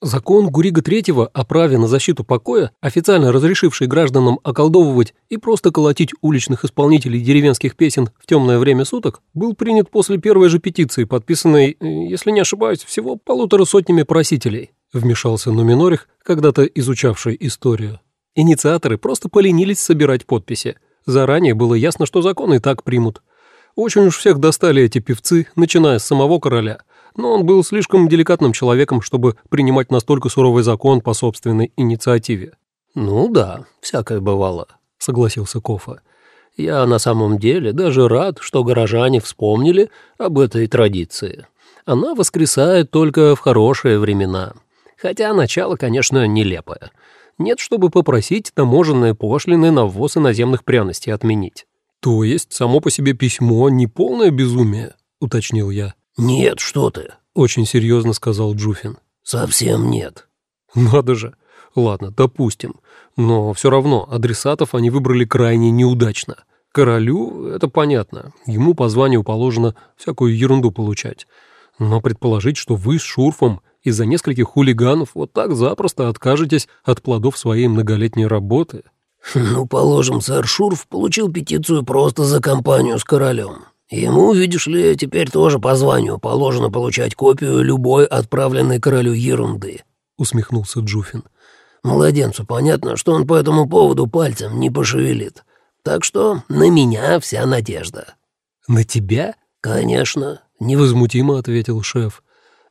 Закон Гурига III о праве на защиту покоя, официально разрешивший гражданам околдовывать и просто колотить уличных исполнителей деревенских песен в темное время суток, был принят после первой же петиции, подписанной, если не ошибаюсь, всего полутора сотнями просителей, вмешался Нуминорих, когда-то изучавший историю. Инициаторы просто поленились собирать подписи. Заранее было ясно, что закон и так примут. Очень уж всех достали эти певцы, начиная с самого короля – но он был слишком деликатным человеком, чтобы принимать настолько суровый закон по собственной инициативе. «Ну да, всякое бывало», — согласился Кофа. «Я на самом деле даже рад, что горожане вспомнили об этой традиции. Она воскресает только в хорошие времена. Хотя начало, конечно, нелепое. Нет, чтобы попросить таможенные пошлины на ввоз иноземных пряностей отменить». «То есть само по себе письмо не полное безумие?» — уточнил я. «Нет, что ты», — очень серьезно сказал Джуфин. «Совсем нет». «Надо же. Ладно, допустим. Но все равно адресатов они выбрали крайне неудачно. Королю — это понятно. Ему по званию положено всякую ерунду получать. Но предположить, что вы с Шурфом из-за нескольких хулиганов вот так запросто откажетесь от плодов своей многолетней работы...» «Ну, положим, сэр Шурф получил петицию просто за компанию с королем. Ему, видишь ли, теперь тоже по званию положено получать копию любой отправленной королю ерунды», — усмехнулся Джуфин. «Младенцу понятно, что он по этому поводу пальцем не пошевелит. Так что на меня вся надежда». «На тебя?» «Конечно», — невозмутимо ответил шеф.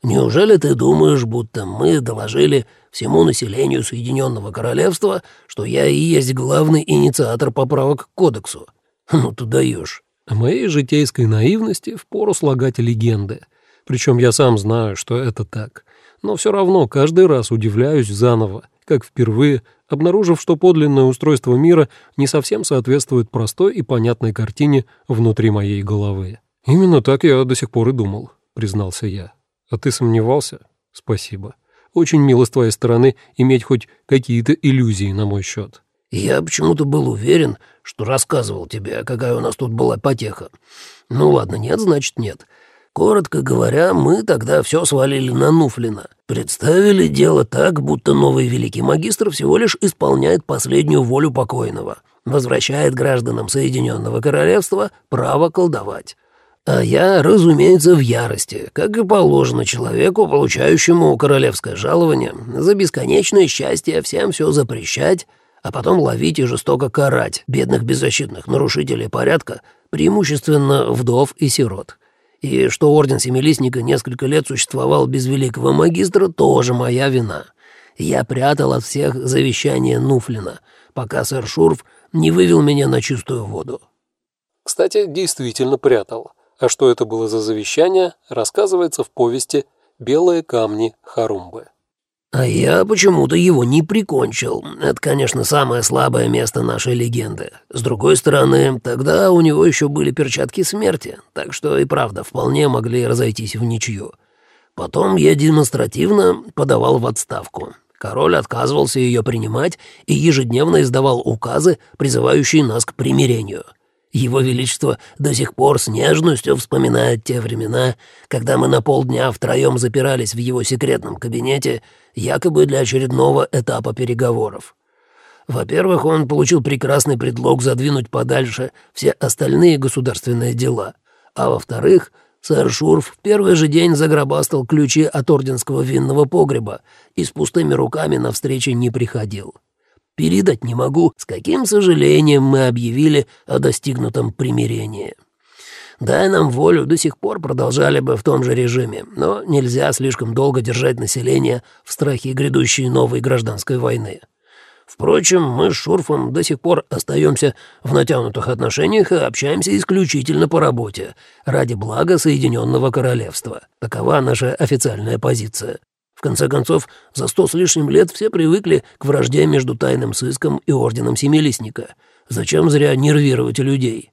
«Неужели ты думаешь, будто мы доложили всему населению Соединенного Королевства, что я и есть главный инициатор поправок к кодексу? Ну ты даешь». О моей житейской наивности впору слагать легенды. Причем я сам знаю, что это так. Но все равно каждый раз удивляюсь заново, как впервые, обнаружив, что подлинное устройство мира не совсем соответствует простой и понятной картине внутри моей головы. «Именно так я до сих пор и думал», — признался я. «А ты сомневался? Спасибо. Очень мило с твоей стороны иметь хоть какие-то иллюзии на мой счет». Я почему-то был уверен, что рассказывал тебе, какая у нас тут была потеха. Ну ладно, нет, значит нет. Коротко говоря, мы тогда все свалили на Нуфлина. Представили дело так, будто новый великий магистр всего лишь исполняет последнюю волю покойного, возвращает гражданам Соединенного Королевства право колдовать. А я, разумеется, в ярости, как и положено человеку, получающему королевское жалование, за бесконечное счастье всем все запрещать, а потом ловить и жестоко карать бедных беззащитных нарушителей порядка, преимущественно вдов и сирот. И что Орден Семилистника несколько лет существовал без великого магистра, тоже моя вина. Я прятал от всех завещание Нуфлина, пока сэр Шурф не вывел меня на чистую воду. Кстати, действительно прятал. А что это было за завещание, рассказывается в повести «Белые камни Харумбы». А я почему-то его не прикончил. Это, конечно, самое слабое место нашей легенды. С другой стороны, тогда у него еще были перчатки смерти, так что и правда вполне могли разойтись в ничью. Потом я демонстративно подавал в отставку. Король отказывался ее принимать и ежедневно издавал указы, призывающие нас к примирению. Его Величество до сих пор с нежностью вспоминает те времена, когда мы на полдня втроем запирались в его секретном кабинете, якобы для очередного этапа переговоров. Во-первых, он получил прекрасный предлог задвинуть подальше все остальные государственные дела, а во-вторых, сэр Шурф в первый же день загробастал ключи от орденского винного погреба и с пустыми руками на встречи не приходил. Передать не могу, с каким сожалением мы объявили о достигнутом примирении. Дай нам волю, до сих пор продолжали бы в том же режиме, но нельзя слишком долго держать население в страхе грядущей новой гражданской войны. Впрочем, мы с Шурфом до сих пор остаемся в натянутых отношениях и общаемся исключительно по работе, ради блага Соединенного Королевства. Такова наша официальная позиция. В конце концов, за сто с лишним лет все привыкли к вражде между тайным сыском и орденом Семилистника. Зачем зря нервировать людей?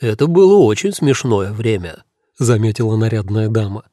«Это было очень смешное время», — заметила нарядная дама.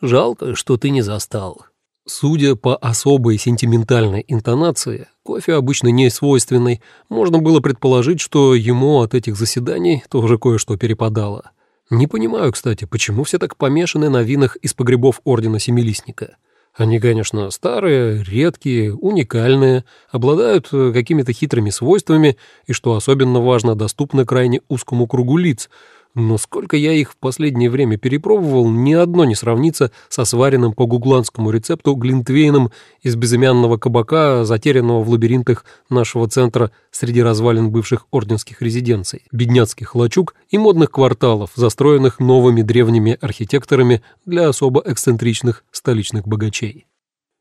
«Жалко, что ты не застал». Судя по особой сентиментальной интонации, кофе обычно не свойственной, можно было предположить, что ему от этих заседаний тоже кое-что перепадало. Не понимаю, кстати, почему все так помешаны на винах из погребов Ордена Семилистника. Они, конечно, старые, редкие, уникальные, обладают э, какими-то хитрыми свойствами и, что особенно важно, доступны крайне узкому кругу лиц — но сколько я их в последнее время перепробовал, ни одно не сравнится со сваренным по гугландскому рецепту глинтвейном из безымянного кабака, затерянного в лабиринтах нашего центра среди развалин бывших орденских резиденций, бедняцких лачуг и модных кварталов, застроенных новыми древними архитекторами для особо эксцентричных столичных богачей.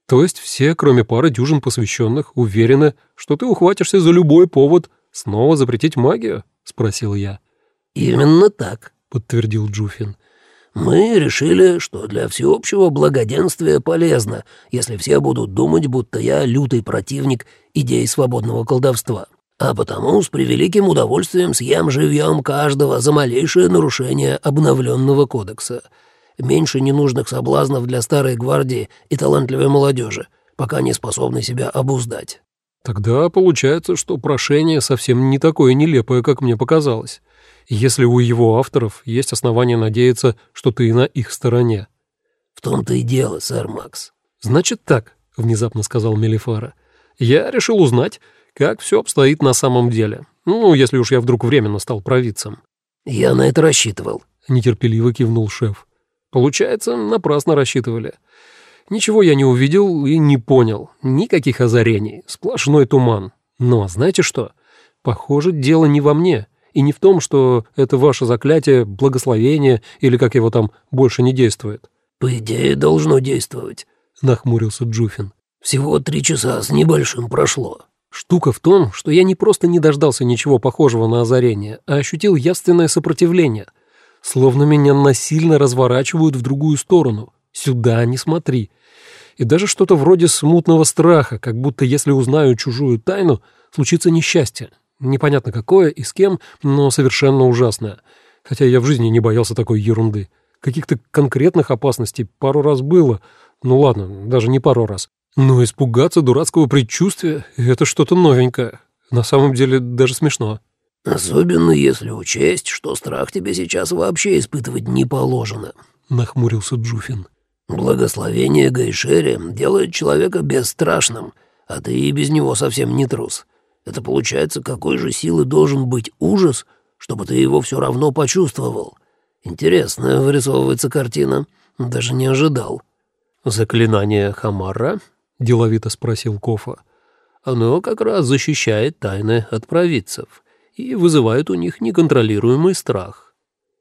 То есть все, кроме пары дюжин посвященных, уверены, что ты ухватишься за любой повод снова запретить магию? — спросил я. — «Именно так», — подтвердил Джуфин. «Мы решили, что для всеобщего благоденствия полезно, если все будут думать, будто я лютый противник идей свободного колдовства. А потому с превеликим удовольствием съем живьем каждого за малейшее нарушение обновленного кодекса. Меньше ненужных соблазнов для старой гвардии и талантливой молодежи, пока не способны себя обуздать». «Тогда получается, что прошение совсем не такое нелепое, как мне показалось если у его авторов есть основания надеяться, что ты на их стороне. «В том-то и дело, сэр Макс». «Значит так», — внезапно сказал Мелифара. «Я решил узнать, как все обстоит на самом деле. Ну, если уж я вдруг временно стал провидцем». «Я на это рассчитывал», — нетерпеливо кивнул шеф. «Получается, напрасно рассчитывали. Ничего я не увидел и не понял. Никаких озарений. Сплошной туман. Но знаете что? Похоже, дело не во мне и не в том, что это ваше заклятие, благословение или как его там больше не действует». «По идее, должно действовать», — нахмурился Джуфин. «Всего три часа с небольшим прошло». Штука в том, что я не просто не дождался ничего похожего на озарение, а ощутил явственное сопротивление. Словно меня насильно разворачивают в другую сторону. Сюда не смотри. И даже что-то вроде смутного страха, как будто если узнаю чужую тайну, случится несчастье. Непонятно какое и с кем, но совершенно ужасное. Хотя я в жизни не боялся такой ерунды. Каких-то конкретных опасностей пару раз было. Ну ладно, даже не пару раз. Но испугаться дурацкого предчувствия — это что-то новенькое. На самом деле даже смешно. «Особенно если учесть, что страх тебе сейчас вообще испытывать не положено», — нахмурился Джуфин. «Благословение Гайшери делает человека бесстрашным, а ты и без него совсем не трус. Это получается, какой же силы должен быть ужас, чтобы ты его все равно почувствовал? Интересная вырисовывается картина. Даже не ожидал». «Заклинание Хамара?» — деловито спросил Кофа. «Оно как раз защищает тайны от провидцев и вызывает у них неконтролируемый страх».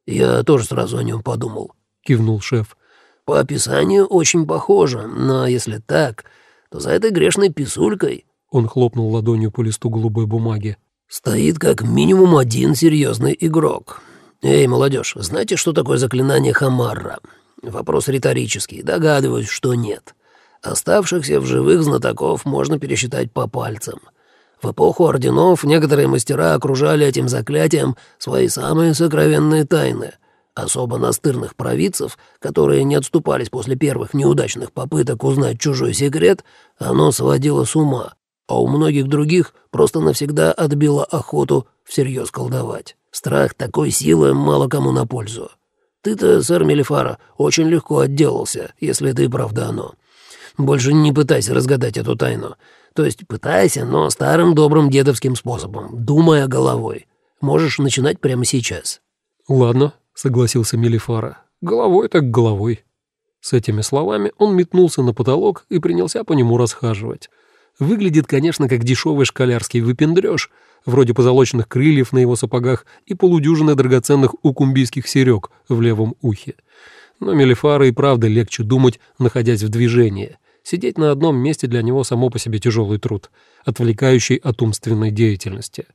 «Я тоже сразу о нем подумал», — кивнул шеф. «По описанию очень похоже, но если так, то за этой грешной писулькой он хлопнул ладонью по листу голубой бумаги. «Стоит как минимум один серьезный игрок. Эй, молодежь, знаете, что такое заклинание Хамарра? Вопрос риторический, догадываюсь, что нет. Оставшихся в живых знатоков можно пересчитать по пальцам. В эпоху орденов некоторые мастера окружали этим заклятием свои самые сокровенные тайны. Особо настырных провидцев, которые не отступались после первых неудачных попыток узнать чужой секрет, оно сводило с ума, а у многих других просто навсегда отбило охоту всерьез колдовать. Страх такой силы мало кому на пользу. Ты-то, сэр Мелифара, очень легко отделался, если ты правда оно. Больше не пытайся разгадать эту тайну. То есть пытайся, но старым добрым дедовским способом, думая головой. Можешь начинать прямо сейчас». «Ладно», — согласился Мелифара. «Головой так головой». С этими словами он метнулся на потолок и принялся по нему расхаживать. Выглядит, конечно, как дешевый школярский выпендрёж, вроде позолоченных крыльев на его сапогах и полудюжины драгоценных укумбийских серёг в левом ухе. Но Мелифара и правда легче думать, находясь в движении. Сидеть на одном месте для него само по себе тяжелый труд, отвлекающий от умственной деятельности.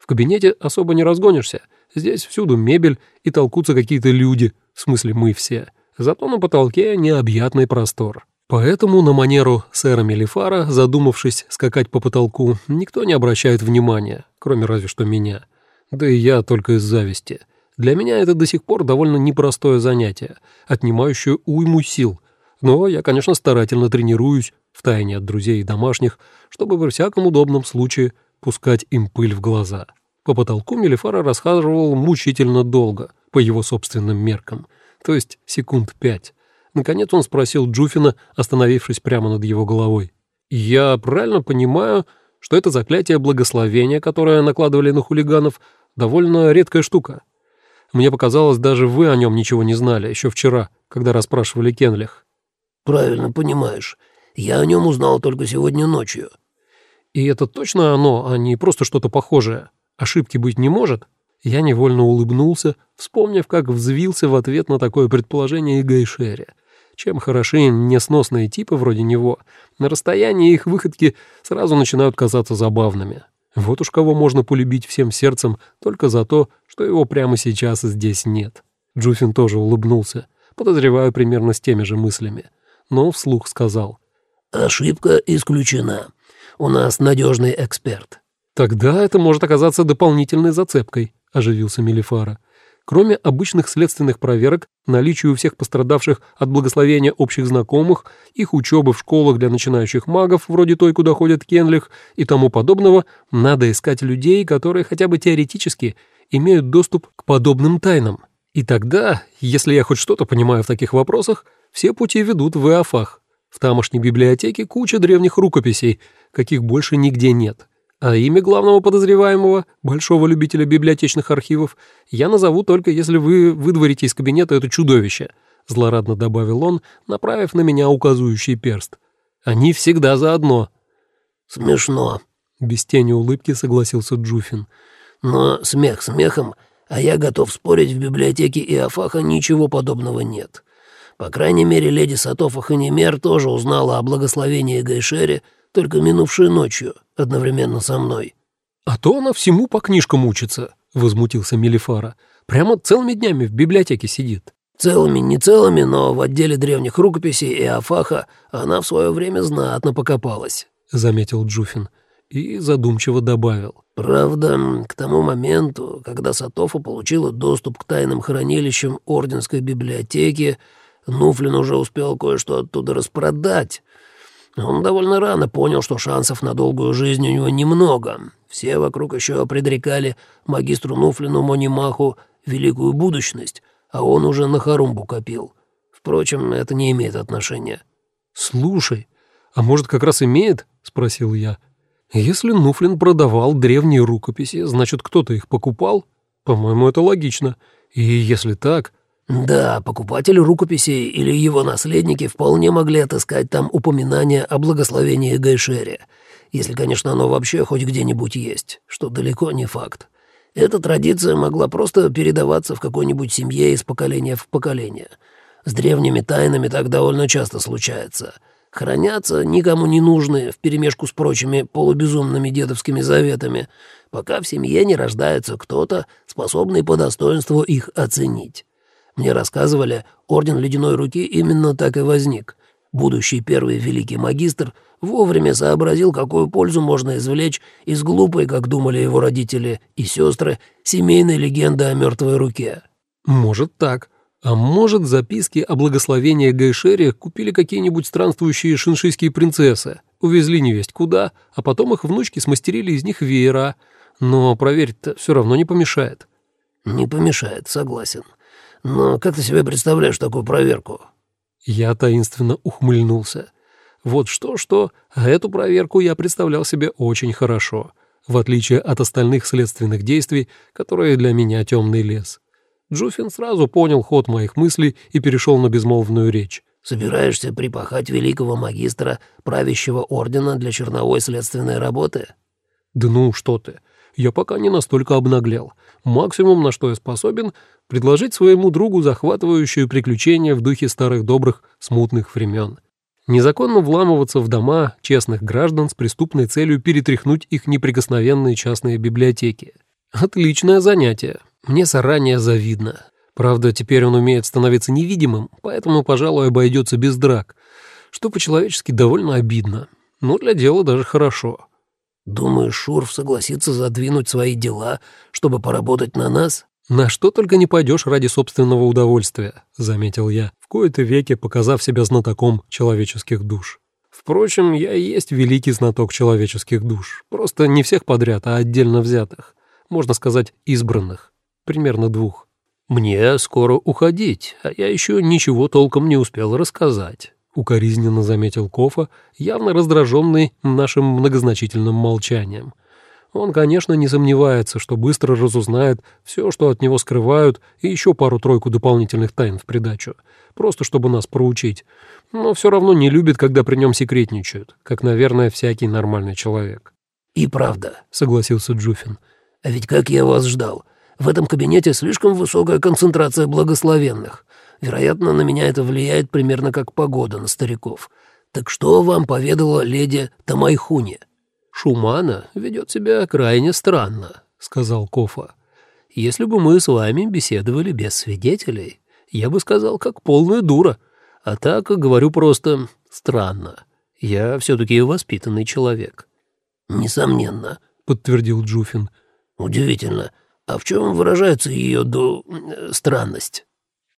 В кабинете особо не разгонишься. Здесь всюду мебель и толкутся какие-то люди, в смысле мы все. Зато на потолке необъятный простор. Поэтому на манеру сэра Мелифара, задумавшись скакать по потолку, никто не обращает внимания, кроме разве что меня. Да и я только из зависти. Для меня это до сих пор довольно непростое занятие, отнимающее уйму сил. Но я, конечно, старательно тренируюсь, втайне от друзей и домашних, чтобы во всяком удобном случае пускать им пыль в глаза. По потолку Мелифара расхаживал мучительно долго, по его собственным меркам, то есть секунд пять Наконец он спросил Джуфина, остановившись прямо над его головой. «Я правильно понимаю, что это заклятие благословения, которое накладывали на хулиганов, довольно редкая штука. Мне показалось, даже вы о нем ничего не знали еще вчера, когда расспрашивали Кенлих». «Правильно понимаешь. Я о нем узнал только сегодня ночью». «И это точно оно, а не просто что-то похожее? Ошибки быть не может?» Я невольно улыбнулся, вспомнив, как взвился в ответ на такое предположение и Гайшери. Чем хороши несносные типы вроде него, на расстоянии их выходки сразу начинают казаться забавными. Вот уж кого можно полюбить всем сердцем только за то, что его прямо сейчас здесь нет. Джуфин тоже улыбнулся, подозреваю примерно с теми же мыслями, но вслух сказал. «Ошибка исключена. У нас надежный эксперт». «Тогда это может оказаться дополнительной зацепкой», — оживился Мелифара. Кроме обычных следственных проверок, наличию у всех пострадавших от благословения общих знакомых, их учебы в школах для начинающих магов, вроде той, куда ходит Кенлих, и тому подобного, надо искать людей, которые хотя бы теоретически имеют доступ к подобным тайнам. И тогда, если я хоть что-то понимаю в таких вопросах, все пути ведут в Иофах. В тамошней библиотеке куча древних рукописей, каких больше нигде нет. А имя главного подозреваемого, большого любителя библиотечных архивов, я назову только если вы выдворите из кабинета это чудовище», — злорадно добавил он, направив на меня указывающий перст. «Они всегда заодно». «Смешно», — без тени улыбки согласился Джуфин. «Но смех смехом, а я готов спорить, в библиотеке Иофаха ничего подобного нет. По крайней мере, леди Сатофа Ханимер тоже узнала о благословении Гайшере только минувшей ночью, одновременно со мной». «А то она всему по книжкам учится», — возмутился Мелифара. «Прямо целыми днями в библиотеке сидит». «Целыми, не целыми, но в отделе древних рукописей и Афаха она в свое время знатно покопалась», — заметил Джуфин и задумчиво добавил. «Правда, к тому моменту, когда Сатофа получила доступ к тайным хранилищам Орденской библиотеки, Нуфлин уже успел кое-что оттуда распродать, он довольно рано понял, что шансов на долгую жизнь у него немного. Все вокруг еще предрекали магистру Нуфлину Монимаху великую будущность, а он уже на Харумбу копил. Впрочем, это не имеет отношения. «Слушай, а может, как раз имеет?» — спросил я. «Если Нуфлин продавал древние рукописи, значит, кто-то их покупал? По-моему, это логично. И если так, да, покупатели рукописей или его наследники вполне могли отыскать там упоминание о благословении Гайшере, если, конечно, оно вообще хоть где-нибудь есть, что далеко не факт. Эта традиция могла просто передаваться в какой-нибудь семье из поколения в поколение. С древними тайнами так довольно часто случается. Хранятся никому не нужные вперемешку с прочими полубезумными дедовскими заветами, пока в семье не рождается кто-то, способный по достоинству их оценить. Мне рассказывали, Орден Ледяной Руки именно так и возник. Будущий первый великий магистр вовремя сообразил, какую пользу можно извлечь из глупой, как думали его родители и сестры, семейной легенды о мертвой руке. Может так. А может, записки о благословении Гайшере купили какие-нибудь странствующие шиншийские принцессы, увезли невесть куда, а потом их внучки смастерили из них веера. Но проверить-то все равно не помешает. Не помешает, согласен. Но как ты себе представляешь такую проверку?» Я таинственно ухмыльнулся. Вот что-что, а эту проверку я представлял себе очень хорошо, в отличие от остальных следственных действий, которые для меня темный лес. Джуфин сразу понял ход моих мыслей и перешел на безмолвную речь. «Собираешься припахать великого магистра правящего ордена для черновой следственной работы?» «Да ну, что ты. Я пока не настолько обнаглел. Максимум, на что я способен, предложить своему другу захватывающее приключение в духе старых добрых смутных времен. Незаконно вламываться в дома честных граждан с преступной целью перетряхнуть их неприкосновенные частные библиотеки. Отличное занятие. Мне заранее завидно. Правда, теперь он умеет становиться невидимым, поэтому, пожалуй, обойдется без драк, что по-человечески довольно обидно. Но для дела даже хорошо. «Думаешь, Шурф согласится задвинуть свои дела, чтобы поработать на нас?» «На что только не пойдешь ради собственного удовольствия», — заметил я, в кои-то веке показав себя знатоком человеческих душ. Впрочем, я и есть великий знаток человеческих душ. Просто не всех подряд, а отдельно взятых. Можно сказать, избранных. Примерно двух. «Мне скоро уходить, а я еще ничего толком не успел рассказать», — укоризненно заметил Кофа, явно раздраженный нашим многозначительным молчанием. Он, конечно, не сомневается, что быстро разузнает все, что от него скрывают, и еще пару-тройку дополнительных тайн в придачу, просто чтобы нас проучить, но все равно не любит, когда при нем секретничают, как, наверное, всякий нормальный человек. «И правда», — согласился Джуфин. «А ведь как я вас ждал. В этом кабинете слишком высокая концентрация благословенных. Вероятно, на меня это влияет примерно как погода на стариков. Так что вам поведала леди Тамайхуни?» «Шумана ведет себя крайне странно», — сказал Кофа. «Если бы мы с вами беседовали без свидетелей, я бы сказал, как полная дура. А так, говорю просто, странно. Я все-таки воспитанный человек». «Несомненно», — подтвердил Джуфин. «Удивительно. А в чем выражается ее до... странность?»